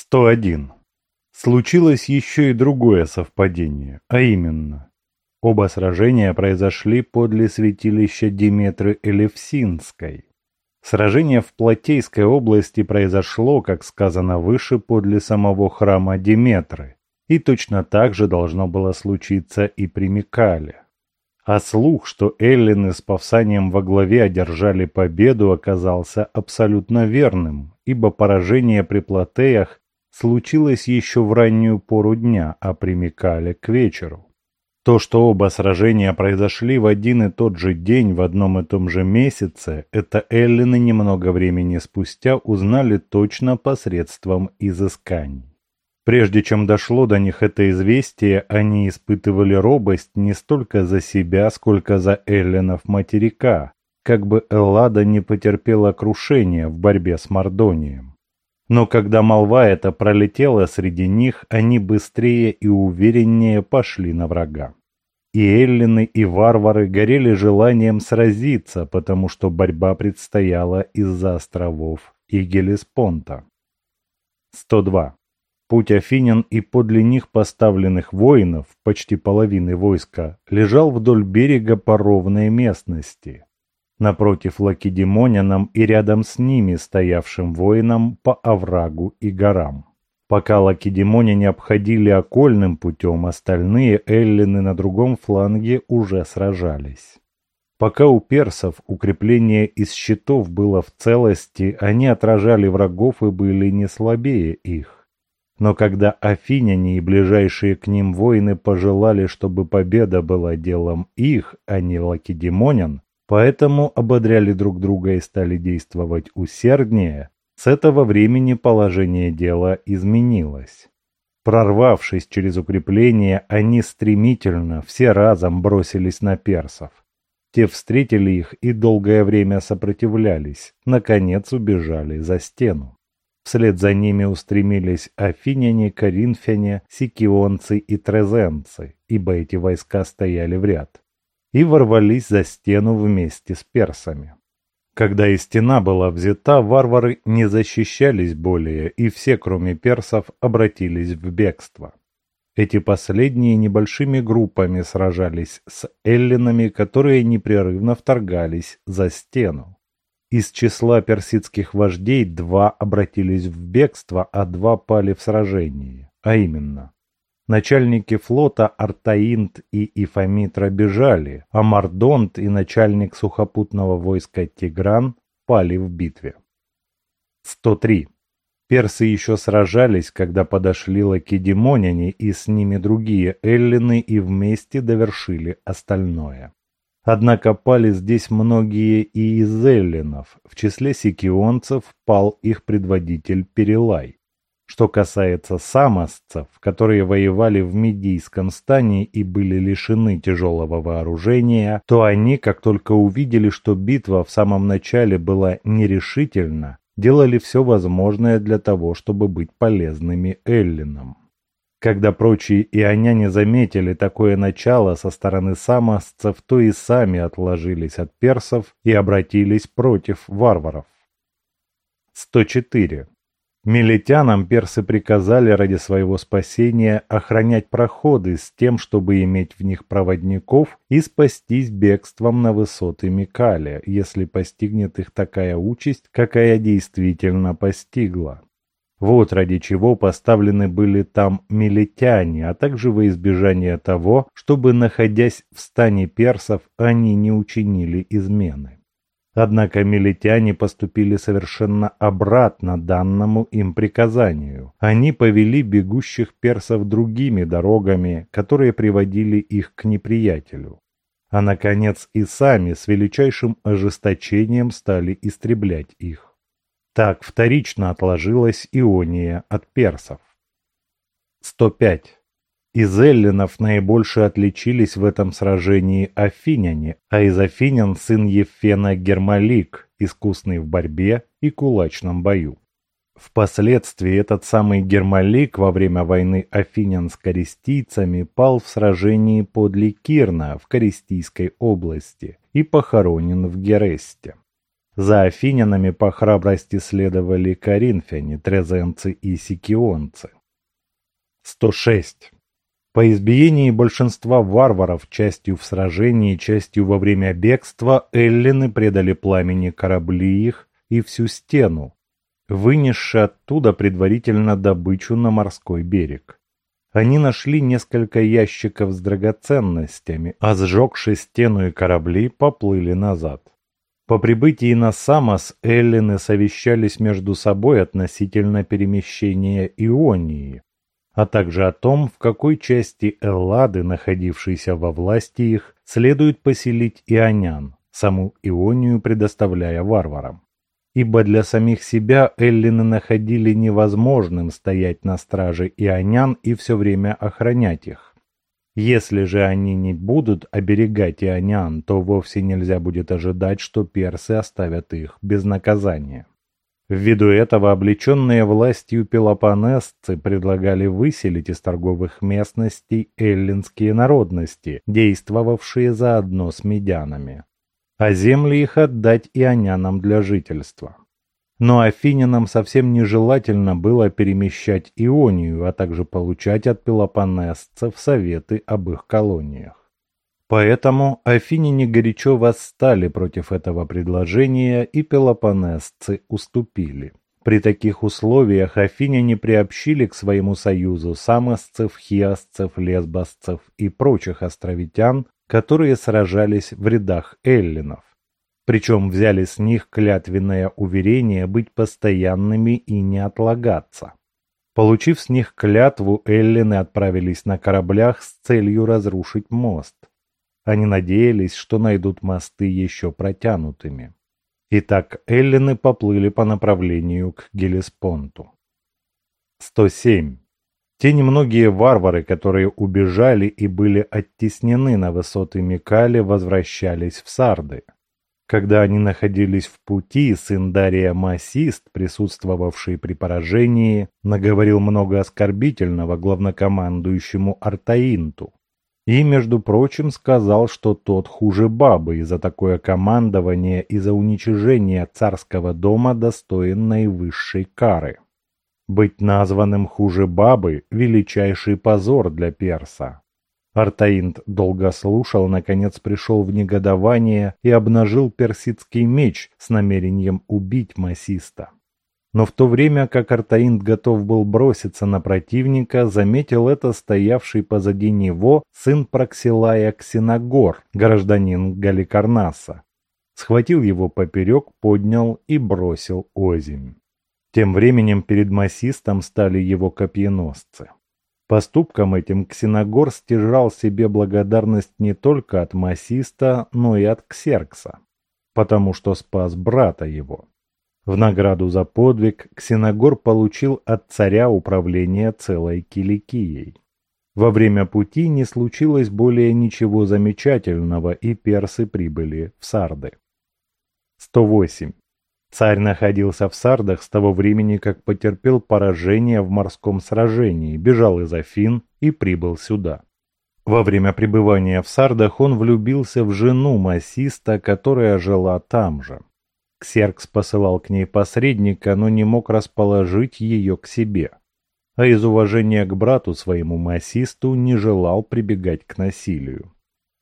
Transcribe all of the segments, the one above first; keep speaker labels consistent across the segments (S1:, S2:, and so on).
S1: 101. Случилось еще и другое совпадение, а именно, оба сражения произошли подле святилища Диметры Элевсинской. Сражение в Платейской области произошло, как сказано выше, подле самого храма Диметры, и точно так же должно было случиться и при Микале. А слух, что эллины с Павсанием во главе одержали победу, оказался абсолютно верным, ибо поражение при Платеях случилось еще в раннюю пору дня, а при Микале к вечеру. То, что оба сражения произошли в один и тот же день в одном и том же месяце, это эллины немного времени спустя узнали точно посредством изысканий. Прежде чем дошло до них это известие, они испытывали робость не столько за себя, сколько за эллинов материка, как бы Эллада не потерпела крушения в борьбе с Мордонием. Но когда молва эта пролетела среди них, они быстрее и увереннее пошли на врага. И эллины, и варвары горели желанием сразиться, потому что борьба предстояла из-за островов и Гелеспонта. 102. Путь Афинян и подле них поставленных воинов, почти половины войска, лежал вдоль берега по ровной местности, напротив лакедемонянам и рядом с ними стоявшим воинам по оврагу и горам. Пока лакедемоняне обходили окольным путем, остальные эллины на другом фланге уже сражались. Пока у персов укрепление из щитов было в целости, они отражали врагов и были не слабее их. Но когда афиняне и ближайшие к ним воины пожелали, чтобы победа была делом их, а не лакедемонян, поэтому ободряли друг друга и стали действовать усерднее, с этого времени положение дела изменилось. Прорвавшись через укрепление, они стремительно, все разом бросились на персов. Те встретили их и долгое время сопротивлялись, наконец убежали за стену. Вслед за ними устремились афиняне, коринфяне, сикионцы и трезенцы, ибо эти войска стояли в ряд и ворвались за стену вместе с персами. Когда и стена была взята, варвары не защищались более, и все, кроме персов, обратились в бегство. Эти последние небольшими группами сражались с эллинами, которые непрерывно вторгались за стену. Из числа персидских вождей два обратились в бегство, а два пали в сражении, а именно Начальники флота Артаинт и Ифамитра бежали, а Мардонт и начальник сухопутного войска Тигран пали в битве. 103. Персы еще сражались, когда подошли лакедемоняне и с ними другие эллины и вместе довершили остальное. Однако пали здесь многие и из эллинов, в числе сикионцев пал их предводитель Перелай. Что касается самосцев, которые воевали в Медийском стане и были лишены тяжелого вооружения, то они, как только увидели, что битва в самом начале была нерешительна, делали все возможное для того, чтобы быть полезными эллинам. Когда прочие ионяне заметили такое начало со стороны самосцев, то и сами отложились от персов и обратились против варваров. 104. Милетянам персы приказали ради своего спасения охранять проходы с тем, чтобы иметь в них проводников и спастись бегством на высоты Микаля, если постигнет их такая участь, какая действительно постигла. Вот ради чего поставлены были там милетяне, а также во избежание того, чтобы, находясь в стане персов, они не учинили измены. Однако милитяне поступили совершенно обратно данному им приказанию. Они повели бегущих персов другими дорогами, которые приводили их к неприятелю. А, наконец, и сами с величайшим ожесточением стали истреблять их. Так вторично отложилась Иония от персов. 105. Из эллинов наибольше отличились в этом сражении афиняне, а из афинян сын Ефена Гермалик, искусный в борьбе и кулачном бою. Впоследствии этот самый Гермалик во время войны афинян с користийцами пал в сражении подле Кирна в Користийской области и похоронен в Гересте. За афинянами по храбрости следовали коринфяне, трезенцы и сикионцы. 106. По избиении большинства варваров, частью в сражении, частью во время бегства, эллины предали пламени корабли их и всю стену, вынесши оттуда предварительно добычу на морской берег. Они нашли несколько ящиков с драгоценностями, а сжегши стену и корабли, поплыли назад. По прибытии на Самос эллины совещались между собой относительно перемещения Ионии, а также о том, в какой части Эллады, находившейся во власти их, следует поселить ионян, саму Ионию предоставляя варварам. Ибо для самих себя эллины находили невозможным стоять на страже ионян и все время охранять их. Если же они не будут оберегать ионян, то вовсе нельзя будет ожидать, что персы оставят их без наказания. Ввиду этого облеченные властью пелопонесцы предлагали выселить из торговых местностей эллинские народности, действовавшие заодно с медянами, а земли их отдать ионянам для жительства. Но афинянам совсем нежелательно было перемещать Ионию, а также получать от пелопонесцев советы об их колониях. Поэтому афиняне горячо восстали против этого предложения, и пелопонесцы уступили. При таких условиях афиняне приобщили к своему союзу самосцев, хиасцев, лесбосцев и прочих островитян, которые сражались в рядах эллинов причем взяли с них клятвенное уверение быть постоянными и не отлагаться. Получив с них клятву, эллины отправились на кораблях с целью разрушить мост. Они надеялись, что найдут мосты еще протянутыми. Итак, эллины поплыли по направлению к Гелеспонту. 107. Те немногие варвары, которые убежали и были оттеснены на высоты Микали, возвращались в Сарды. Когда они находились в пути, сын Дария присутствовавший при поражении, наговорил много оскорбительного главнокомандующему Артаинту. И, между прочим, сказал, что тот хуже бабы, и за такое командование и за уничижение царского дома достоин наивысшей кары. Быть названным хуже бабы – величайший позор для перса. Артаинд долго слушал, наконец пришел в негодование и обнажил персидский меч с намерением убить Масиста. Но в то время, как Артаинд готов был броситься на противника, заметил это стоявший позади него сын Проксилая Ксеногор, гражданин Галикарнаса. Схватил его поперек, поднял и бросил озимь. Тем временем перед Масистом стали его копьеносцы. Поступком этим Ксеногор стяжал себе благодарность не только от Масиста, но и от Ксеркса, потому что спас брата его. В награду за подвиг Ксеногор получил от царя управление целой Киликией. Во время пути не случилось более ничего замечательного, и персы прибыли в Сарды. 108. Царь находился в Сардах с того времени, как потерпел поражение в морском сражении, бежал из Афин и прибыл сюда. Во время пребывания в Сардах он влюбился в жену Масиста, которая жила там же. Ксеркс посылал к ней посредника, но не мог расположить ее к себе. А из уважения к брату своему Масисту не желал прибегать к насилию.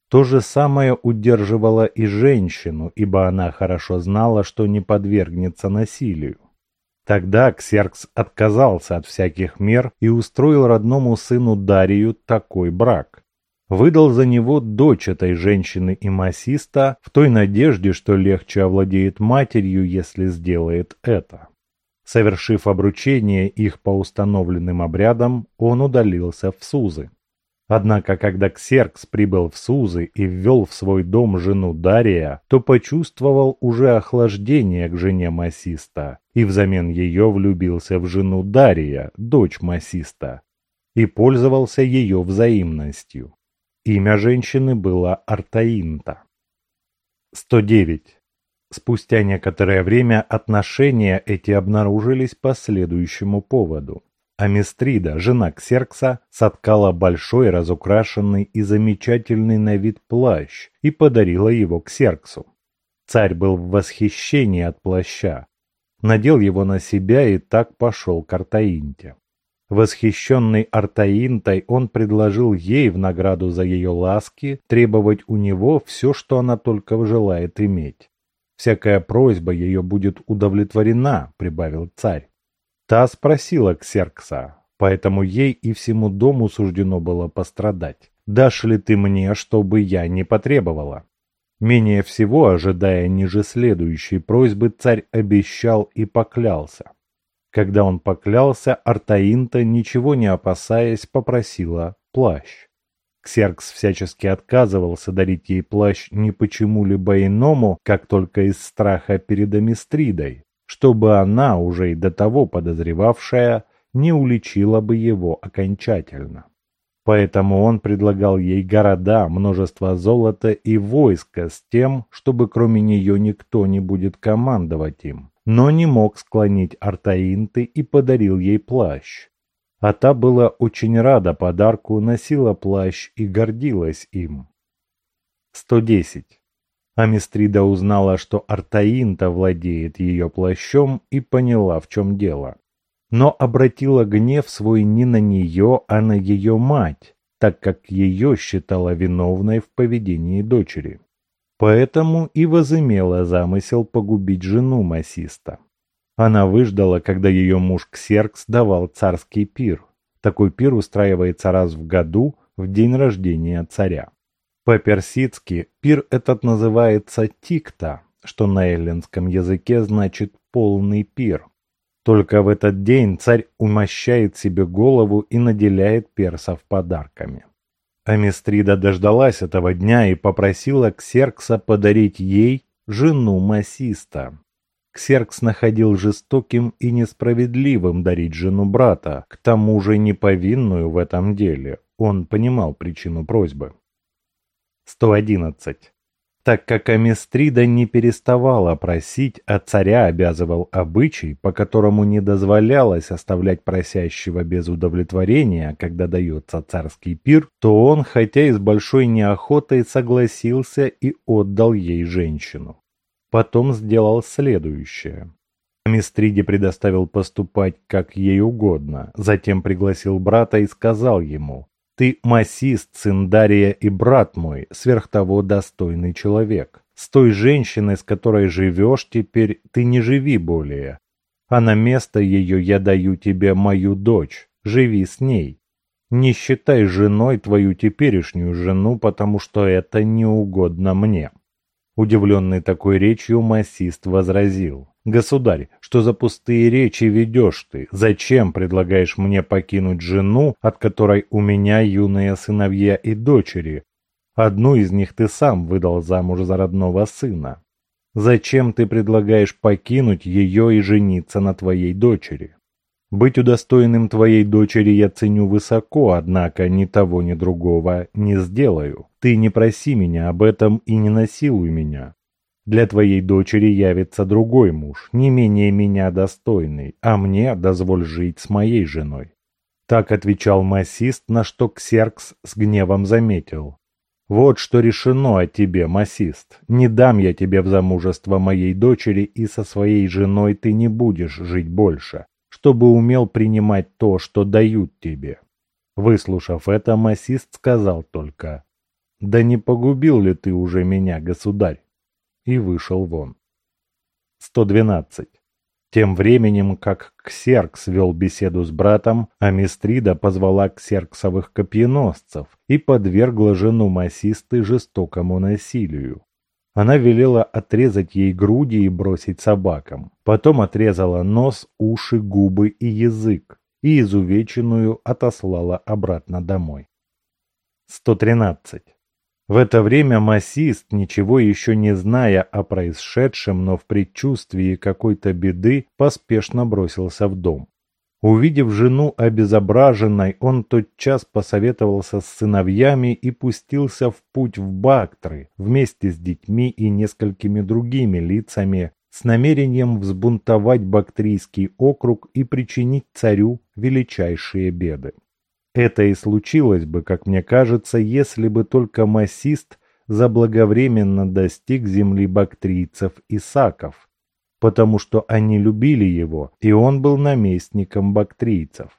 S1: То же самое удерживало и женщину, ибо она хорошо знала, что не подвергнется насилию. Тогда Ксеркс отказался от всяких мер и устроил родному сыну Дарию такой брак. Выдал за него дочь этой женщины и массиста в той надежде, что легче овладеет матерью, если сделает это. Совершив обручение их по установленным обрядам, он удалился в Сузы. Однако, когда Ксеркс прибыл в Сузы и ввел в свой дом жену Дария, то почувствовал уже охлаждение к жене Масиста, и взамен ее влюбился в жену Дария, дочь Масиста, и пользовался ее взаимностью. Имя женщины было Артаинта. 109. Спустя некоторое время отношения эти обнаружились по следующему поводу. Амистрида, жена Ксеркса, соткала большой, разукрашенный и замечательный на вид плащ и подарила его Ксерксу. Царь был в восхищении от плаща. Надел его на себя и так пошел к Артаинте. Восхищенный Артаинтой, он предложил ей в награду за ее ласки требовать у него все, что она только желает иметь. «Всякая просьба ее будет удовлетворена», — прибавил царь. Та спросила Ксеркса, поэтому ей и всему дому суждено было пострадать. «Дашь ли ты мне, чтобы я не потребовала?» Менее всего, ожидая ниже следующей просьбы, царь обещал и поклялся. Когда он поклялся, Артаинта, ничего не опасаясь, попросила плащ. Ксеркс всячески отказывался дарить ей плащ не почему-либо иному, как только из страха перед Амистридой, чтобы она, уже и до того подозревавшая, не уличила бы его окончательно. Поэтому он предлагал ей города, множество золота и войска с тем, чтобы кроме нее никто не будет командовать им, но не мог склонить Артаинты и подарил ей плащ. А та была очень рада подарку, носила плащ и гордилась им. 110. Амистрида узнала, что Артаинта владеет ее плащом и поняла, в чем дело но обратила гнев свой не на нее, а на ее мать, так как ее считала виновной в поведении дочери. Поэтому и возымела замысел погубить жену Масиста. Она выждала, когда ее муж Ксеркс давал царский пир. Такой пир устраивается раз в году, в день рождения царя. По-персидски пир этот называется тикта, что на эллинском языке значит «полный пир». Только в этот день царь умощает себе голову и наделяет персов подарками. Амистрида дождалась этого дня и попросила Ксеркса подарить ей жену Масиста. Ксеркс находил жестоким и несправедливым дарить жену брата, к тому же неповинную в этом деле. Он понимал причину просьбы. 111 так как Аместрида не переставала просить, а царя обязывал обычай, по которому не дозволялось оставлять просящего без удовлетворения, когда дается царский пир, то он, хотя и с большой неохотой, согласился и отдал ей женщину. Потом сделал следующее. Аместриде предоставил поступать как ей угодно, затем пригласил брата и сказал ему ты массист, сын Дария и брат мой, сверх того достойный человек. С той женщиной, с которой живешь теперь, ты не живи более. А на место ее я даю тебе мою дочь. Живи с ней. Не считай женой твою теперешнюю жену, потому что это не угодно мне. Удивленный такой речью, массист возразил. «Государь, что за пустые речи ведешь ты? Зачем предлагаешь мне покинуть жену, от которой у меня юные сыновья и дочери? Одну из них ты сам выдал замуж за родного сына. Зачем ты предлагаешь покинуть ее и жениться на твоей дочери? Быть удостоенным твоей дочери я ценю высоко, однако ни того, ни другого не сделаю. Ты не проси меня об этом и не насилуй меня. Для твоей дочери явится другой муж, не менее меня достойный, а мне дозволь жить с моей женой. Так отвечал массист, на что Ксеркс с гневом заметил. Вот что решено о тебе, массист. Не дам я тебе в замужество моей дочери, и со своей женой ты не будешь жить больше чтобы умел принимать то, что дают тебе. Выслушав это, массист сказал только «Да не погубил ли ты уже меня, государь?» И вышел вон. 112. Тем временем, как Ксеркс вел беседу с братом, Амистрида позвала ксерксовых копьеносцев и подвергла жену массисты жестокому насилию. Она велела отрезать ей груди и бросить собакам. Потом отрезала нос, уши, губы и язык. И изувеченную отослала обратно домой. 113. В это время массист, ничего еще не зная о происшедшем, но в предчувствии какой-то беды, поспешно бросился в дом. Увидев жену обезображенной, он тотчас посоветовался с сыновьями и пустился в путь в Бактры вместе с детьми и несколькими другими лицами с намерением взбунтовать Бактрийский округ и причинить царю величайшие беды. Это и случилось бы, как мне кажется, если бы только массист заблаговременно достиг земли бактрийцев и саков, потому что они любили его, и он был наместником бактрийцев.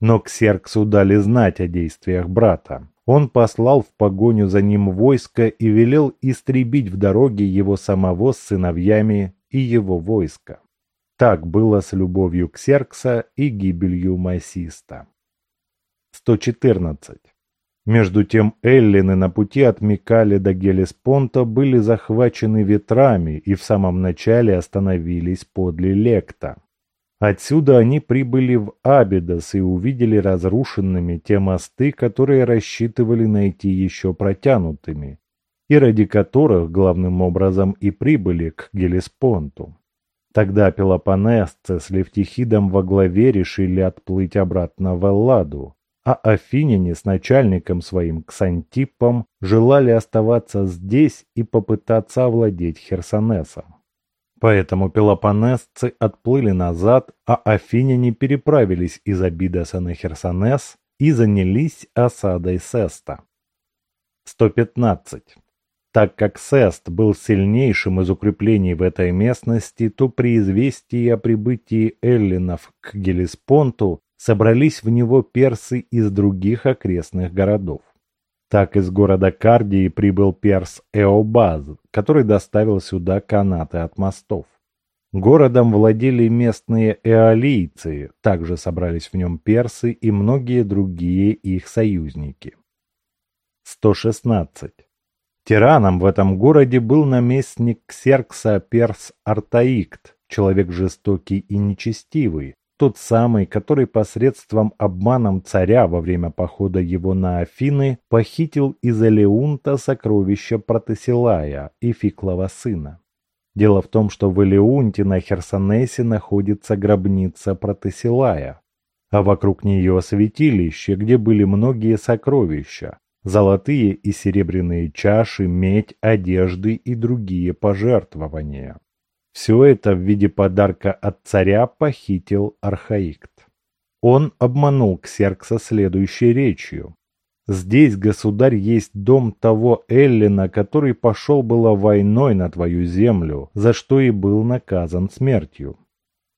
S1: Но Ксерксу дали знать о действиях брата. Он послал в погоню за ним войско и велел истребить в дороге его самого с сыновьями и его войско. Так было с любовью Ксеркса и гибелью Масиста. 114. Между тем эллины на пути от Микали до Гелеспонта были захвачены ветрами и в самом начале остановились подле Лекта. Отсюда они прибыли в Абидос и увидели разрушенными те мосты, которые рассчитывали найти еще протянутыми, и ради которых главным образом и прибыли к Гелеспонту. Тогда пелопонесцы с Левтихидом во главе решили отплыть обратно в Элладу, а афиняне с начальником своим Ксантипом желали оставаться здесь и попытаться овладеть Херсонесом. Поэтому пелопонесцы отплыли назад, а афиняне переправились из Абидоса на Херсонес и занялись осадой Сеста. 115. Так как Сест был сильнейшим из укреплений в этой местности, то при известии о прибытии эллинов к Гелеспонту собрались в него персы из других окрестных городов. Так из города Кардии прибыл перс Эобаз, который доставил сюда канаты от мостов. Городом владели местные эолийцы, также собрались в нем персы и многие другие их союзники. 116. Тираном в этом городе был наместник Ксеркса Перс Артаикт, человек жестокий и нечестивый, тот самый, который посредством обманом царя во время похода его на Афины похитил из Элеунта сокровища Протесилая и Фиклова сына. Дело в том, что в Элеунте на Херсонесе находится гробница Протесилая, а вокруг нее святилище, где были многие сокровища, золотые и серебряные чаши, медь, одежды и другие пожертвования. Все это в виде подарка от царя похитил Архаикт. Он обманул Ксеркса следующей речью. «Здесь, государь, есть дом того Эллина, который пошел было войной на твою землю, за что и был наказан смертью.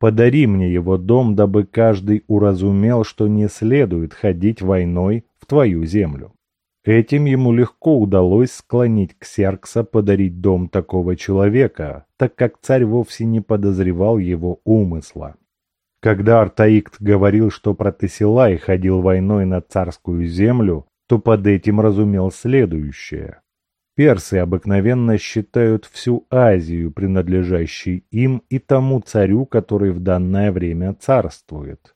S1: Подари мне его дом, дабы каждый уразумел, что не следует ходить войной в твою землю». Этим ему легко удалось склонить Ксеркса подарить дом такого человека, так как царь вовсе не подозревал его умысла. Когда Артаикт говорил, что Протесилай ходил войной на царскую землю, то под этим разумел следующее. Персы обыкновенно считают всю Азию принадлежащей им и тому царю, который в данное время царствует.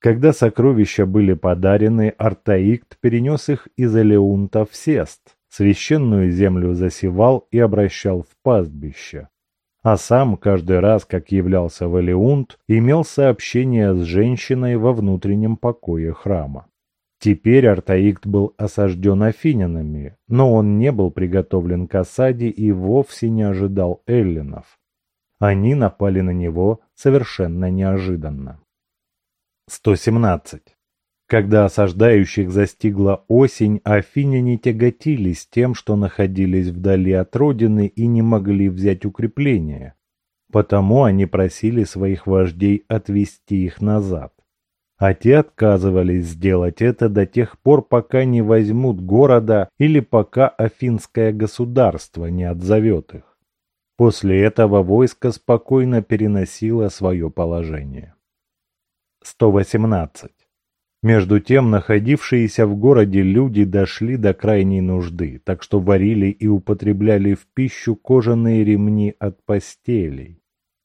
S1: Когда сокровища были подарены, Артаикт перенес их из Элеунта в Сест, священную землю засевал и обращал в пастбище. А сам каждый раз, как являлся в Элеунт, имел сообщение с женщиной во внутреннем покое храма. Теперь Артаикт был осажден афинянами, но он не был приготовлен к осаде и вовсе не ожидал эллинов. Они напали на него совершенно неожиданно. 117. Когда осаждающих застигла осень, афиняне тяготились тем, что находились вдали от родины и не могли взять укрепления. Потому они просили своих вождей отвести их назад. А те отказывались сделать это до тех пор, пока не возьмут города или пока афинское государство не отзовет их. После этого войско спокойно переносило свое положение. 118. Между тем, находившиеся в городе люди дошли до крайней нужды, так что варили и употребляли в пищу кожаные ремни от постелей.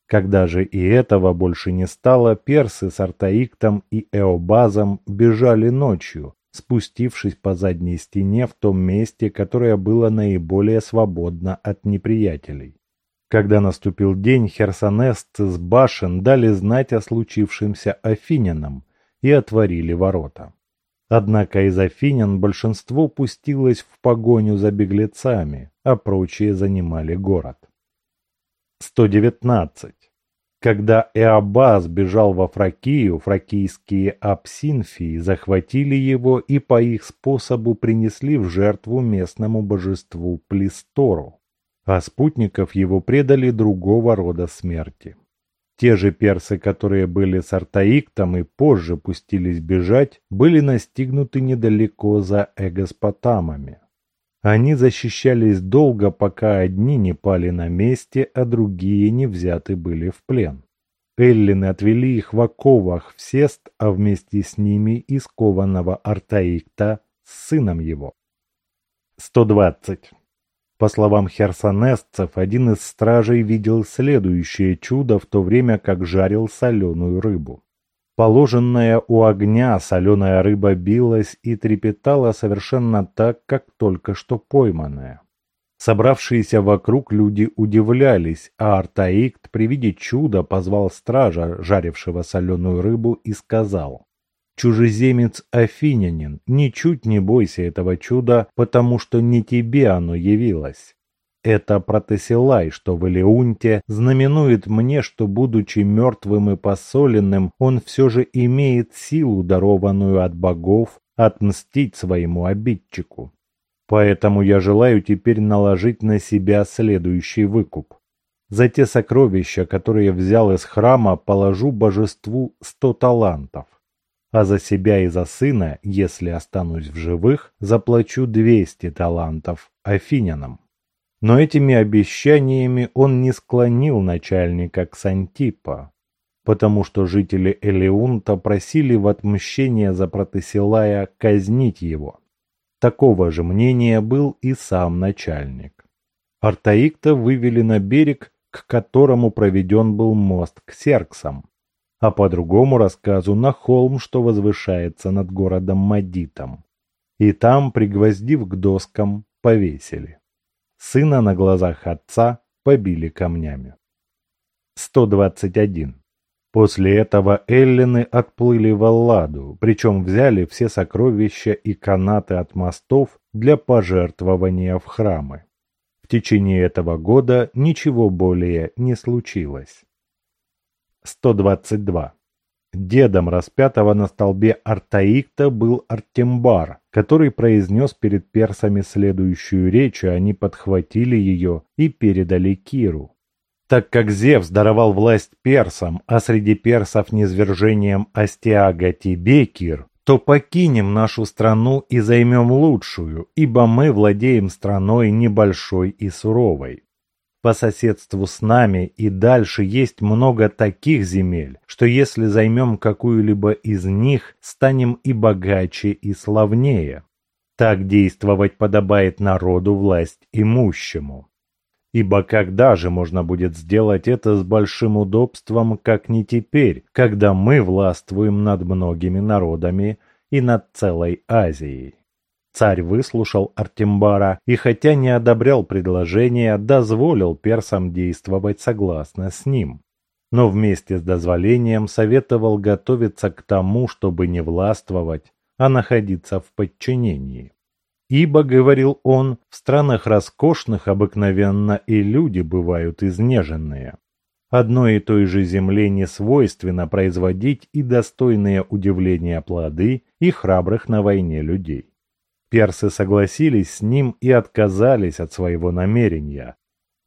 S1: Когда же и этого больше не стало, персы с Артаиктом и Эобазом бежали ночью, спустившись по задней стене в том месте, которое было наиболее свободно от неприятелей. Когда наступил день, херсонесцы с башен дали знать о случившемся афинянам и отворили ворота. Однако из афинян большинство пустилось в погоню за беглецами, а прочие занимали город. 119. Когда Эабаз бежал во Фракию, фракийские апсинфии захватили его и по их способу принесли в жертву местному божеству Плистору, а спутников его предали другого рода смерти. Те же персы, которые были с Артаиктом и позже пустились бежать, были настигнуты недалеко за Эгоспотамами. Они защищались долго, пока одни не пали на месте, а другие не взяты были в плен. Эллины отвели их в оковах в Сест, а вместе с ними и скованного Артаикта с сыном его. 120. По словам херсонесцев, один из стражей видел следующее чудо в то время, как жарил соленую рыбу. Положенная у огня соленая рыба билась и трепетала совершенно так, как только что пойманная. Собравшиеся вокруг люди удивлялись, а Артаикт при виде чуда позвал стража, жарившего соленую рыбу, и сказал «Чужеземец Афинянин, ничуть не бойся этого чуда, потому что не тебе оно явилось. Это протесилай, что в Элеунте, знаменует мне, что, будучи мертвым и посоленным, он все же имеет силу, дарованную от богов, отмстить своему обидчику. Поэтому я желаю теперь наложить на себя следующий выкуп. За те сокровища, которые взял из храма, положу божеству сто талантов. А за себя и за сына, если останусь в живых, заплачу двести талантов афинянам. Но этими обещаниями он не склонил начальника Ксантипа, потому что жители Элеунта просили в отмщение за Протесилая казнить его. Такого же мнения был и сам начальник. Артаикта вывели на берег, к которому проведен был мост к Серксам, а по другому рассказу на холм, что возвышается над городом Мадитом. И там, пригвоздив к доскам, повесили. Сына на глазах отца побили камнями. 121. После этого эллины отплыли в Алладу, причем взяли все сокровища и канаты от мостов для пожертвования в храмы. В течение этого года ничего более не случилось. 122. Дедом распятого на столбе Артаикта был Артембар, который произнес перед персами следующую речь, и они подхватили ее и передали Киру. Так как Зевс даровал власть персам, а среди персов низвержением Астиага тебе, Кир, то покинем нашу страну и займем лучшую, ибо мы владеем страной небольшой и суровой. По соседству с нами и дальше есть много таких земель, что если займем какую-либо из них, станем и богаче, и славнее. Так действовать подобает народу власть имущему. Ибо когда же можно будет сделать это с большим удобством, как не теперь, когда мы властвуем над многими народами и над целой Азией? Царь выслушал Артембара и, хотя не одобрял предложение, дозволил персам действовать согласно с ним. Но вместе с дозволением советовал готовиться к тому, чтобы не властвовать, а находиться в подчинении. Ибо, говорил он, в странах роскошных обыкновенно и люди бывают изнеженные. Одной и той же земле не свойственно производить и достойные удивления плоды и храбрых на войне людей. Персы согласились с ним и отказались от своего намерения,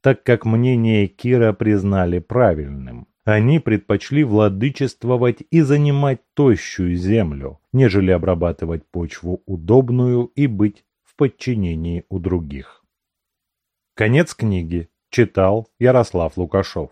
S1: так как мнение Кира признали правильным. Они предпочли владычествовать и занимать тощую землю, нежели обрабатывать почву удобную и быть в подчинении у других. Конец книги. Читал Ярослав Лукашов.